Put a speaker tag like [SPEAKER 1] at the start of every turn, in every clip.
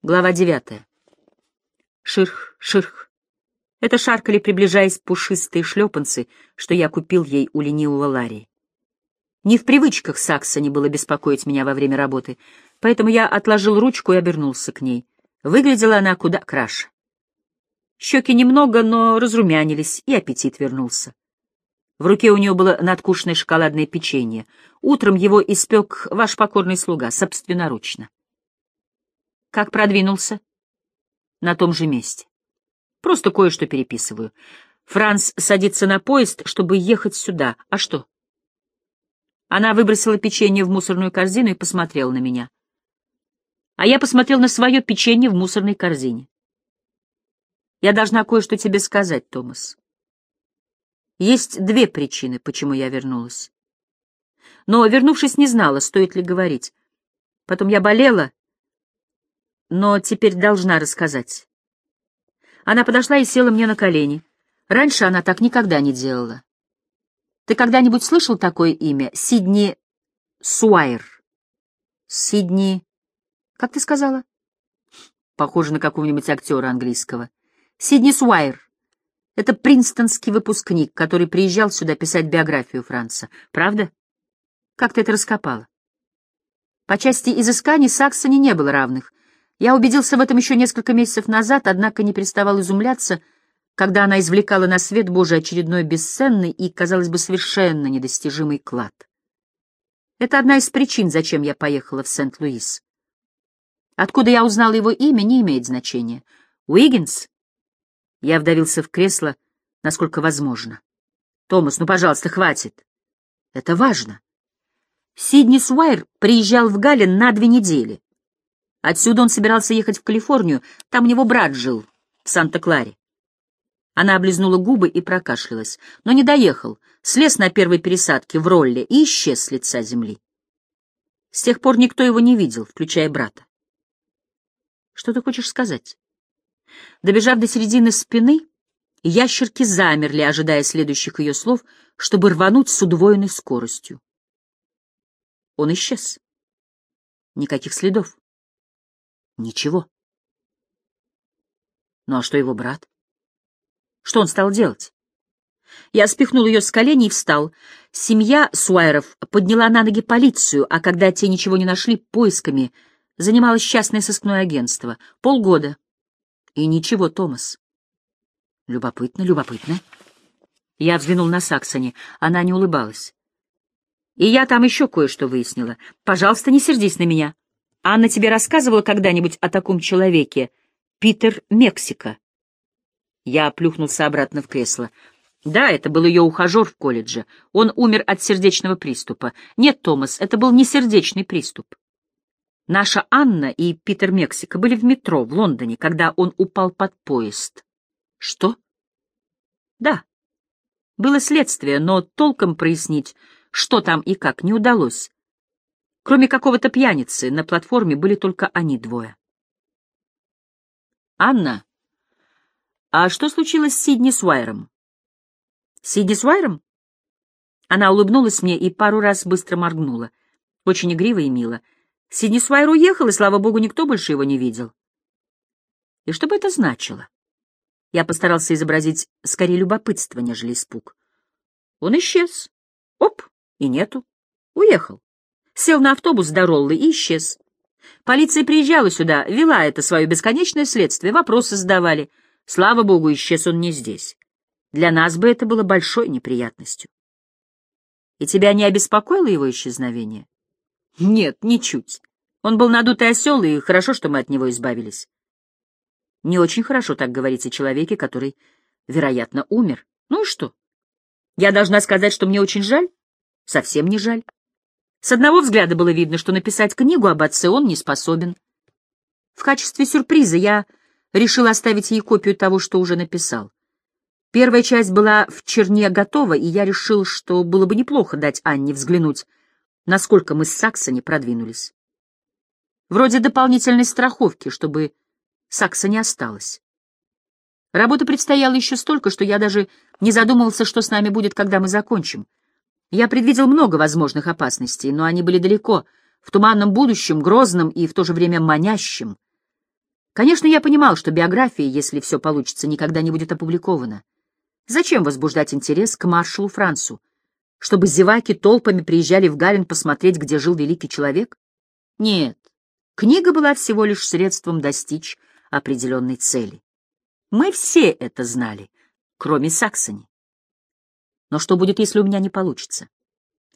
[SPEAKER 1] Глава девятая. Ширх, ширх. Это шаркали, приближаясь, пушистые шлепанцы, что я купил ей у ленивого Ларри. Не в привычках Саксони было беспокоить меня во время работы, поэтому я отложил ручку и обернулся к ней. Выглядела она куда краше. Щеки немного, но разрумянились, и аппетит вернулся. В руке у нее было надкушенное шоколадное печенье. Утром его испек ваш покорный слуга, собственноручно. Как продвинулся? На том же месте. Просто кое-что переписываю. Франц садится на поезд, чтобы ехать сюда. А что? Она выбросила печенье в мусорную корзину и посмотрела на меня. А я посмотрел на свое печенье в мусорной корзине. Я должна кое-что тебе сказать, Томас. Есть две причины, почему я вернулась. Но, вернувшись, не знала, стоит ли говорить. Потом я болела но теперь должна рассказать. Она подошла и села мне на колени. Раньше она так никогда не делала. Ты когда-нибудь слышал такое имя? Сидни Суайр. Сидни... Как ты сказала? Похоже на какого-нибудь актера английского. Сидни Суайр. Это принстонский выпускник, который приезжал сюда писать биографию Франца. Правда? Как ты это раскопала? По части изысканий Саксони не было равных. Я убедился в этом еще несколько месяцев назад, однако не переставал изумляться, когда она извлекала на свет Божий очередной бесценный и, казалось бы, совершенно недостижимый клад. Это одна из причин, зачем я поехала в Сент-Луис. Откуда я узнала его имя, не имеет значения. Уиггинс? Я вдавился в кресло, насколько возможно. Томас, ну, пожалуйста, хватит. Это важно. Сидни Суайр приезжал в Галлен на две недели. Отсюда он собирался ехать в Калифорнию, там у него брат жил, в Санта-Кларе. Она облизнула губы и прокашлялась, но не доехал, слез на первой пересадке в ролле и исчез с лица земли. С тех пор никто его не видел, включая брата. Что ты хочешь сказать? Добежав до середины спины, ящерки замерли, ожидая следующих ее слов, чтобы рвануть с удвоенной скоростью. Он исчез. Никаких следов. Ничего. Ну а что его брат? Что он стал делать? Я спихнул ее с колени и встал. Семья Суайров подняла на ноги полицию, а когда те ничего не нашли, поисками занималось частное сыскное агентство. Полгода. И ничего, Томас. Любопытно, любопытно. Я взглянул на Саксони. Она не улыбалась. И я там еще кое-что выяснила. Пожалуйста, не сердись на меня. Анна тебе рассказывала когда-нибудь о таком человеке? Питер Мексика. Я плюхнулся обратно в кресло. Да, это был ее ухажер в колледже. Он умер от сердечного приступа. Нет, Томас, это был не сердечный приступ. Наша Анна и Питер Мексика были в метро в Лондоне, когда он упал под поезд. Что? Да. Было следствие, но толком прояснить, что там и как, не удалось. Кроме какого-то пьяницы, на платформе были только они двое. «Анна, а что случилось с Сидни Суайром?» «Сидни Суайром?» Она улыбнулась мне и пару раз быстро моргнула. Очень игриво и мило. Сидни Суайр уехал, и, слава богу, никто больше его не видел. И что бы это значило? Я постарался изобразить скорее любопытство, нежели испуг. Он исчез. Оп, и нету. Уехал сел на автобус до Роллы и исчез. Полиция приезжала сюда, вела это свое бесконечное следствие, вопросы задавали. Слава богу, исчез он не здесь. Для нас бы это было большой неприятностью. И тебя не обеспокоило его исчезновение? Нет, ничуть. Он был надутый осел, и хорошо, что мы от него избавились. Не очень хорошо так говорить о человеке, который, вероятно, умер. Ну и что? Я должна сказать, что мне очень жаль? Совсем не жаль. С одного взгляда было видно, что написать книгу об отце он не способен. В качестве сюрприза я решил оставить ей копию того, что уже написал. Первая часть была в черне готова, и я решил, что было бы неплохо дать Анне взглянуть, насколько мы с Саксони продвинулись. Вроде дополнительной страховки, чтобы Сакса не осталась. Работы предстояло еще столько, что я даже не задумывался, что с нами будет, когда мы закончим. Я предвидел много возможных опасностей, но они были далеко, в туманном будущем, грозном и в то же время манящем. Конечно, я понимал, что биография, если все получится, никогда не будет опубликована. Зачем возбуждать интерес к маршалу Францу? Чтобы зеваки толпами приезжали в Галин посмотреть, где жил великий человек? Нет, книга была всего лишь средством достичь определенной цели. Мы все это знали, кроме Саксони. Но что будет, если у меня не получится?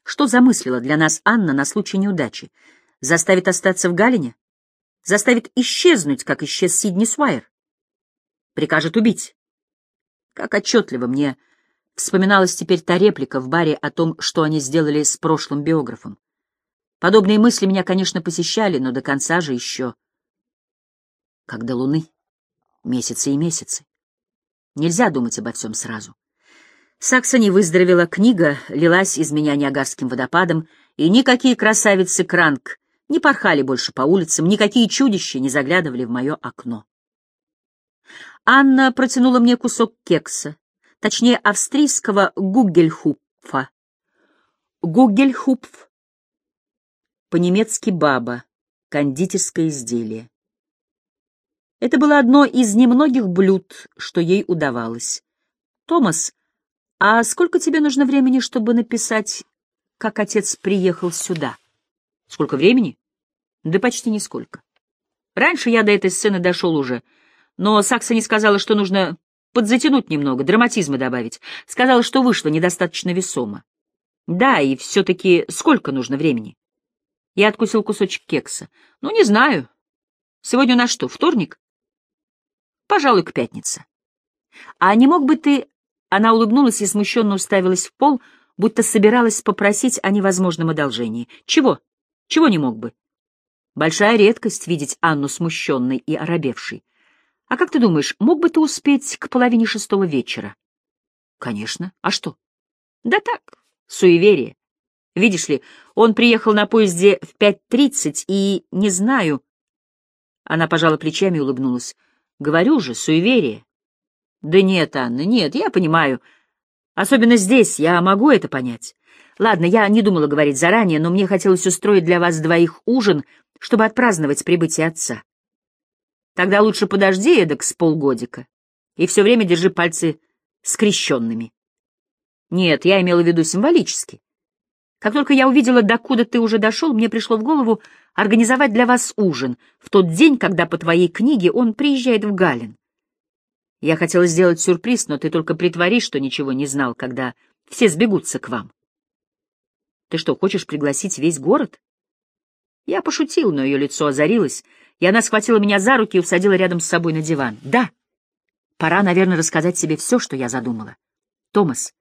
[SPEAKER 1] Что замыслила для нас Анна на случай неудачи? Заставит остаться в Галине? Заставит исчезнуть, как исчез Сидни Суайер? Прикажет убить? Как отчетливо мне вспоминалась теперь та реплика в баре о том, что они сделали с прошлым биографом. Подобные мысли меня, конечно, посещали, но до конца же еще. Как до луны. Месяцы и месяцы. Нельзя думать обо всем сразу. Саксони выздоровела, книга лилась из меня Ниагарским водопадом, и никакие красавицы Кранк не порхали больше по улицам, никакие чудища не заглядывали в мое окно. Анна протянула мне кусок кекса, точнее, австрийского гугельхупфа. Гугельхупф. По-немецки баба, кондитерское изделие. Это было одно из немногих блюд, что ей удавалось. «Томас, а сколько тебе нужно времени, чтобы написать, как отец приехал сюда?» «Сколько времени?» «Да почти нисколько. Раньше я до этой сцены дошел уже, но Сакса не сказала, что нужно подзатянуть немного, драматизма добавить. Сказала, что вышло недостаточно весомо. Да, и все-таки сколько нужно времени?» Я откусил кусочек кекса. «Ну, не знаю. Сегодня у нас что, вторник?» Пожалуй, к пятнице. А не мог бы ты... Она улыбнулась и смущенно уставилась в пол, будто собиралась попросить о невозможном одолжении. Чего? Чего не мог бы? Большая редкость видеть Анну смущенной и оробевшей. А как ты думаешь, мог бы ты успеть к половине шестого вечера? Конечно. А что? Да так, суеверие. Видишь ли, он приехал на поезде в пять тридцать и, не знаю... Она пожала плечами и улыбнулась. Говорю же, суеверие. Да нет, Анна, нет, я понимаю. Особенно здесь я могу это понять. Ладно, я не думала говорить заранее, но мне хотелось устроить для вас двоих ужин, чтобы отпраздновать прибытие отца. Тогда лучше подожди эдак с полгодика и все время держи пальцы скрещенными. Нет, я имела в виду символически. Как только я увидела, докуда ты уже дошел, мне пришло в голову организовать для вас ужин в тот день, когда по твоей книге он приезжает в Галин. Я хотела сделать сюрприз, но ты только притворись, что ничего не знал, когда все сбегутся к вам. Ты что, хочешь пригласить весь город? Я пошутил, но ее лицо озарилось, и она схватила меня за руки и усадила рядом с собой на диван. Да, пора, наверное, рассказать себе все, что я задумала. Томас,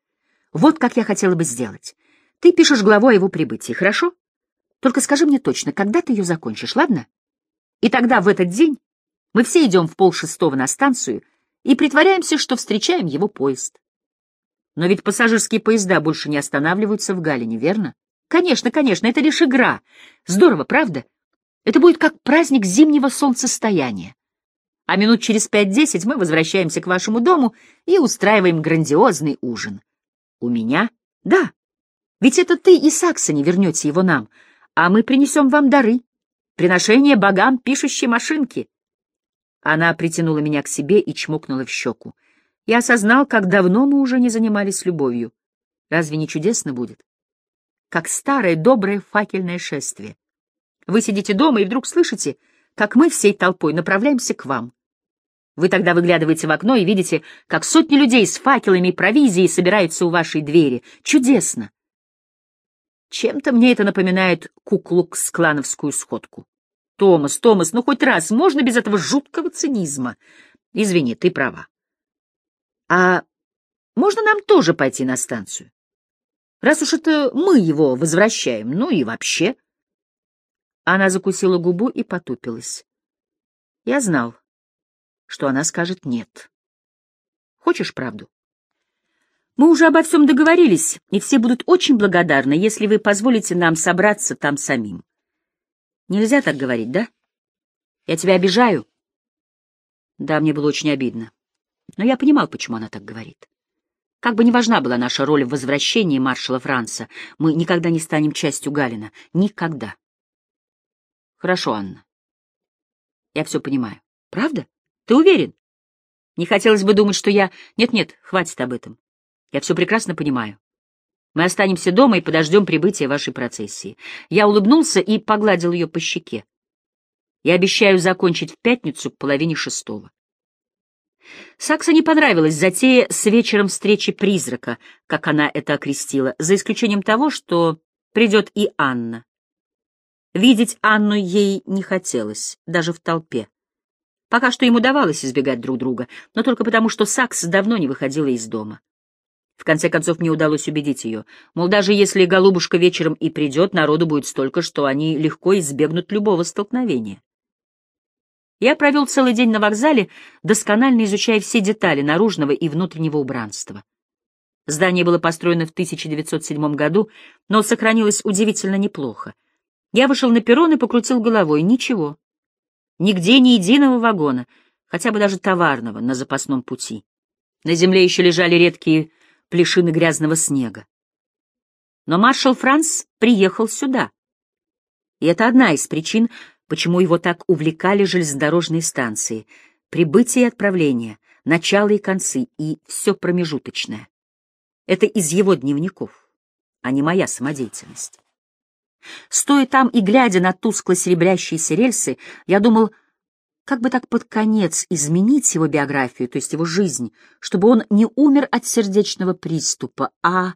[SPEAKER 1] вот как я хотела бы сделать. Ты пишешь главу о его прибытии, хорошо? Только скажи мне точно, когда ты ее закончишь, ладно? И тогда в этот день мы все идем в полшестого на станцию и притворяемся, что встречаем его поезд. Но ведь пассажирские поезда больше не останавливаются в Галине, верно? Конечно, конечно, это лишь игра. Здорово, правда? Это будет как праздник зимнего солнцестояния. А минут через пять-десять мы возвращаемся к вашему дому и устраиваем грандиозный ужин. У меня? Да. Ведь это ты и Саксони вернете его нам, а мы принесем вам дары, приношение богам пишущей машинки. Она притянула меня к себе и чмокнула в щеку. Я осознал, как давно мы уже не занимались любовью. Разве не чудесно будет? Как старое доброе факельное шествие. Вы сидите дома и вдруг слышите, как мы всей толпой направляемся к вам. Вы тогда выглядываете в окно и видите, как сотни людей с факелами и провизией собираются у вашей двери. Чудесно! Чем-то мне это напоминает куклукс-клановскую сходку. Томас, Томас, ну хоть раз, можно без этого жуткого цинизма? Извини, ты права. А можно нам тоже пойти на станцию? Раз уж это мы его возвращаем, ну и вообще. Она закусила губу и потупилась. Я знал, что она скажет «нет». Хочешь правду? Мы уже обо всем договорились, и все будут очень благодарны, если вы позволите нам собраться там самим. Нельзя так говорить, да? Я тебя обижаю? Да, мне было очень обидно. Но я понимал, почему она так говорит. Как бы ни важна была наша роль в возвращении маршала Франца, мы никогда не станем частью Галина. Никогда. Хорошо, Анна. Я все понимаю. Правда? Ты уверен? Не хотелось бы думать, что я... Нет-нет, хватит об этом. Я все прекрасно понимаю. Мы останемся дома и подождем прибытия вашей процессии. Я улыбнулся и погладил ее по щеке. Я обещаю закончить в пятницу к половине шестого. Сакса не понравилась затея с вечером встречи призрака, как она это окрестила, за исключением того, что придет и Анна. Видеть Анну ей не хотелось, даже в толпе. Пока что им удавалось избегать друг друга, но только потому, что Сакс давно не выходила из дома. В конце концов, мне удалось убедить ее, мол, даже если голубушка вечером и придет, народу будет столько, что они легко избегнут любого столкновения. Я провел целый день на вокзале, досконально изучая все детали наружного и внутреннего убранства. Здание было построено в 1907 году, но сохранилось удивительно неплохо. Я вышел на перрон и покрутил головой. Ничего. Нигде ни единого вагона, хотя бы даже товарного, на запасном пути. На земле еще лежали редкие плешины грязного снега. Но маршал Франц приехал сюда. И это одна из причин, почему его так увлекали железнодорожные станции, прибытие и отправление, начало и концы, и все промежуточное. Это из его дневников, а не моя самодеятельность. Стоя там и глядя на тускло серебрящиеся рельсы, я думал, как бы так под конец изменить его биографию, то есть его жизнь, чтобы он не умер от сердечного приступа, а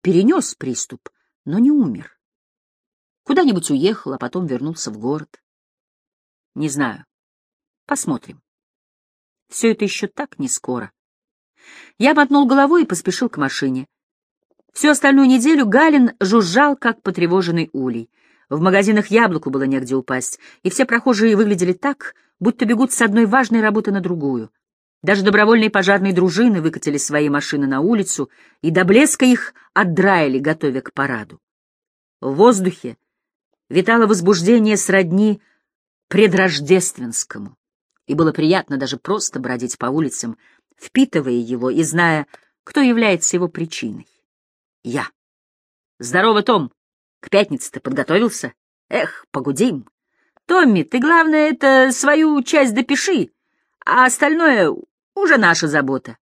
[SPEAKER 1] перенес приступ, но не умер. Куда-нибудь уехал, а потом вернулся в город. Не знаю. Посмотрим. Все это еще так не скоро. Я мотнул головой и поспешил к машине. Всю остальную неделю Галин жужжал, как потревоженный улей. В магазинах яблоку было негде упасть, и все прохожие выглядели так, будто бегут с одной важной работы на другую. Даже добровольные пожарные дружины выкатили свои машины на улицу и до блеска их отдраили, готовя к параду. В воздухе витало возбуждение сродни предрождественскому, и было приятно даже просто бродить по улицам, впитывая его и зная, кто является его причиной. Я. Здорово, Том. К пятнице-то подготовился? Эх, погудим. Томми, ты, главное, это свою часть допиши, а остальное уже наша забота.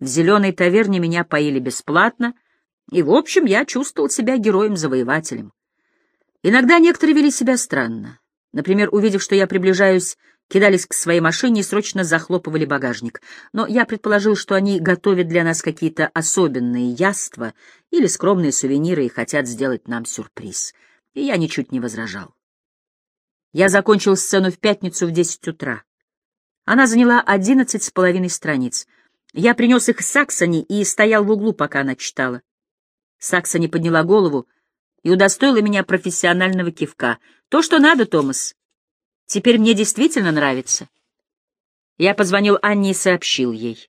[SPEAKER 1] В зеленой таверне меня поили бесплатно, и, в общем, я чувствовал себя героем-завоевателем. Иногда некоторые вели себя странно. Например, увидев, что я приближаюсь, кидались к своей машине и срочно захлопывали багажник. Но я предположил, что они готовят для нас какие-то особенные яства или скромные сувениры и хотят сделать нам сюрприз. И я ничуть не возражал. Я закончил сцену в пятницу в десять утра. Она заняла одиннадцать с половиной страниц. Я принес их Саксони и стоял в углу, пока она читала. Саксони подняла голову, и удостоила меня профессионального кивка. То, что надо, Томас. Теперь мне действительно нравится. Я позвонил Анне и сообщил ей.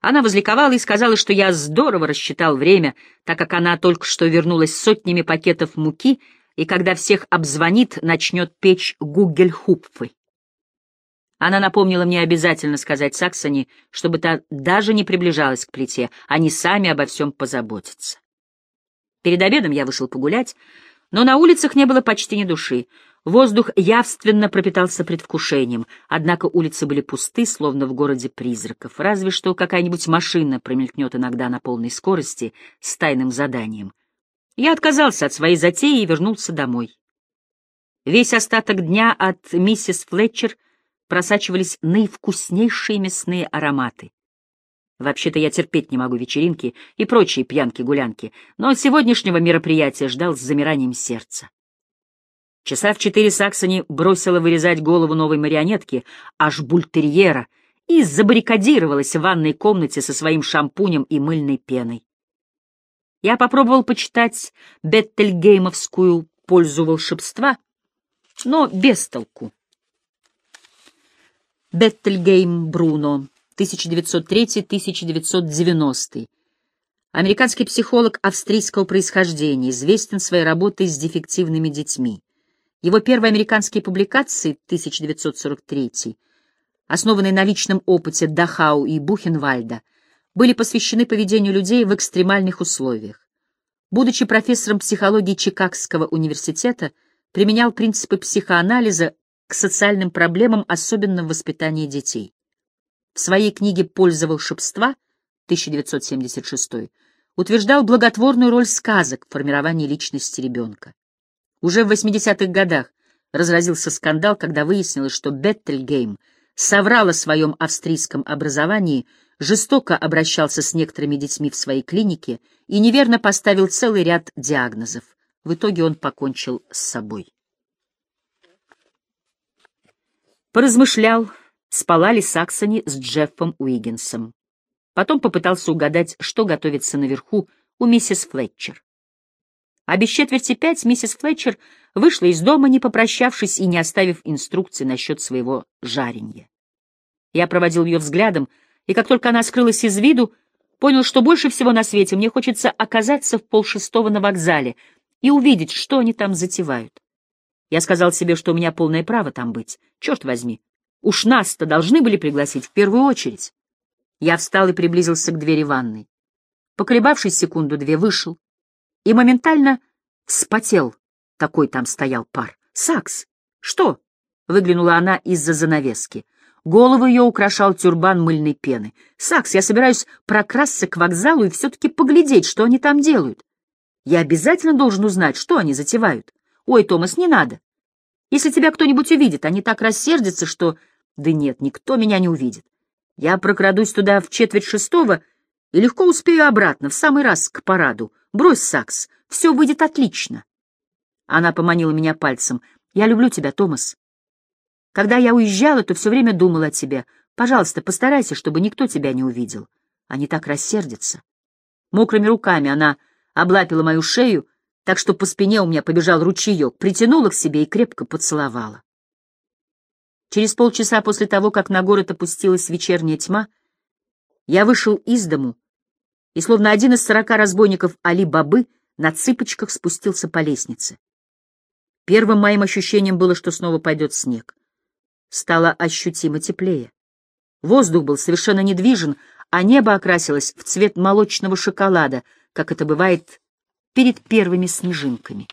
[SPEAKER 1] Она возликовала и сказала, что я здорово рассчитал время, так как она только что вернулась с сотнями пакетов муки и когда всех обзвонит, начнет печь гугельхупфы. Она напомнила мне обязательно сказать Саксоне, чтобы та даже не приближалась к плите, они сами обо всем позаботятся. Перед обедом я вышел погулять, но на улицах не было почти ни души. Воздух явственно пропитался предвкушением, однако улицы были пусты, словно в городе призраков, разве что какая-нибудь машина промелькнет иногда на полной скорости с тайным заданием. Я отказался от своей затеи и вернулся домой. Весь остаток дня от миссис Флетчер просачивались наивкуснейшие мясные ароматы. Вообще-то я терпеть не могу вечеринки и прочие пьянки-гулянки, но сегодняшнего мероприятия ждал с замиранием сердца. Часа в четыре Саксони бросила вырезать голову новой марионетки, аж бультерьера, и забаррикадировалась в ванной комнате со своим шампунем и мыльной пеной. Я попробовал почитать Беттельгеймовскую «Пользу волшебства», но без толку. Беттельгейм Бруно 1903-1990. Американский психолог австрийского происхождения, известен своей работой с дефективными детьми. Его первые американские публикации 1943, основанные на личном опыте Дахау и Бухенвальда, были посвящены поведению людей в экстремальных условиях. Будучи профессором психологии Чикагского университета, применял принципы психоанализа к социальным проблемам, особенно в воспитании детей. В своей книге «Польза волшебства» 1976 утверждал благотворную роль сказок в формировании личности ребенка. Уже в 80-х годах разразился скандал, когда выяснилось, что Беттельгейм соврал о своем австрийском образовании, жестоко обращался с некоторыми детьми в своей клинике и неверно поставил целый ряд диагнозов. В итоге он покончил с собой. Поразмышлял, спала ли Саксони с Джеффом Уиггинсом. Потом попытался угадать, что готовится наверху у миссис Флетчер. А без четверти пять миссис Флетчер вышла из дома, не попрощавшись и не оставив инструкции насчет своего жаренья. Я проводил ее взглядом, и как только она скрылась из виду, понял, что больше всего на свете мне хочется оказаться в полшестого на вокзале и увидеть, что они там затевают. Я сказал себе, что у меня полное право там быть. Черт возьми, уж нас-то должны были пригласить в первую очередь. Я встал и приблизился к двери ванной. Поколебавшись секунду-две, вышел и моментально вспотел. Такой там стоял пар. «Сакс! Что?» — выглянула она из-за занавески. Голову ее украшал тюрбан мыльной пены. «Сакс, я собираюсь прокрасться к вокзалу и все-таки поглядеть, что они там делают. Я обязательно должен узнать, что они затевают. Ой, Томас, не надо. Если тебя кто-нибудь увидит, они так рассердятся, что... Да нет, никто меня не увидит. Я прокрадусь туда в четверть шестого и легко успею обратно, в самый раз к параду. Брось, Сакс, все выйдет отлично. Она поманила меня пальцем. Я люблю тебя, Томас. Когда я уезжала, то все время думала о тебе. Пожалуйста, постарайся, чтобы никто тебя не увидел. Они так рассердятся. Мокрыми руками она облапила мою шею, так что по спине у меня побежал ручеек, притянула к себе и крепко поцеловала. Через полчаса после того, как на город опустилась вечерняя тьма, я вышел из дому и, словно один из сорока разбойников Али-Бабы, на цыпочках спустился по лестнице. Первым моим ощущением было, что снова пойдет снег. Стало ощутимо теплее. Воздух был совершенно недвижен, а небо окрасилось в цвет молочного шоколада, как это бывает перед первыми снежинками.